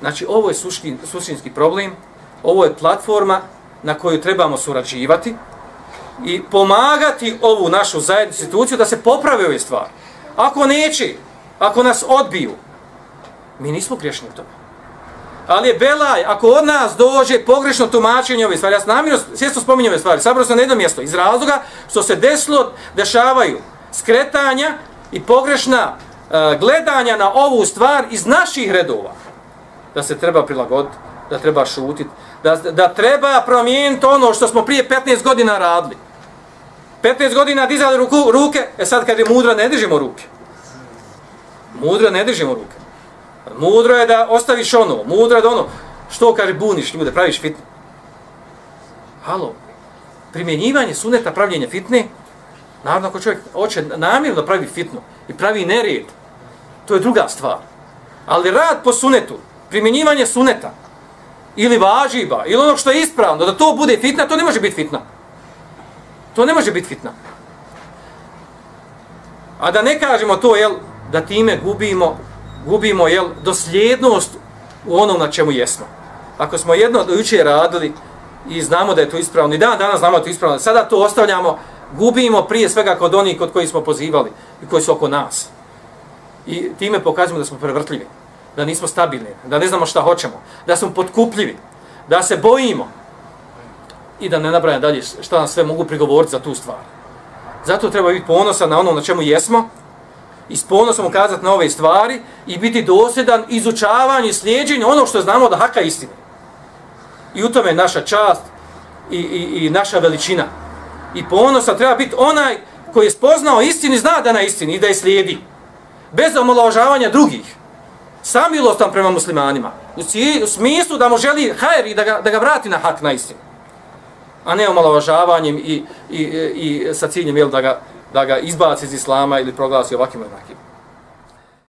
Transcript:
Znači, ovo je suštin, suštinski problem, ovo je platforma na koju trebamo surađivati i pomagati ovu našu zajednu instituciju da se poprave ove stvari. Ako neće, ako nas odbiju, mi nismo griješni u tome. Ali je belaj, ako od nas dođe pogrešno tumačenje ove stvari, ja sam namjerno svjesno spominjem ove stvari, sabrao sam na jedno mjesto, iz razloga što se desilo, dešavaju skretanja i pogrešna uh, gledanja na ovu stvar iz naših redova. Da se treba prilagoditi, da treba šutiti, da, da treba promijeniti ono što smo prije 15 godina radili. 15 godina dizali ruku, ruke, e sad kad je mudro, ne držimo ruke. Mudro ne držimo ruke. Mudro je da ostaviš ono, mudro je da ono, što kaže buniš ljude, praviš fitne. Halo, primjenjivanje suneta pravljenja fitne, naravno ako čovjek hoće namjerno pravi fitnu i pravi nered, to je druga stvar. Ali rad po sunetu, primjenjivanje suneta, ili važiba, ili ono što je ispravno, da to bude fitna, to ne može biti fitna. To ne može biti fitna. A da ne kažemo to, jel, da time gubimo, gubimo, jel, dosljednost u onom na čemu jesmo. Ako smo jedno do juče radili i znamo da je to ispravno, i dan danas znamo da je to ispravno, sada to ostavljamo, gubimo prije svega kod onih kod koji smo pozivali i koji su oko nas. I time pokazujemo da smo prevrtljivi, da nismo stabilni, da ne znamo šta hoćemo, da smo podkupljivi, da se bojimo, i da ne nabrajam dalje šta nam sve mogu prigovoriti za tu stvar. Zato treba biti ponosan na ono na čemu jesmo i s ponosom ukazati na ove stvari i biti dosljedan izučavanju i slijedženju ono što znamo da haka istine. I u tome je naša čast i, i, i naša veličina. I ponosan treba biti onaj koji je spoznao istinu i zna da na istini i da je slijedi. Bez omalovažavanja drugih. Samilostan prema muslimanima. U, u smislu da mu želi hajer i da ga, da ga vrati na hak na istinu a ne omalovažavanjem i, i, i, i sa ciljem jel, da, ga, da ga izbaci iz islama ili proglasi ovakvim onakim.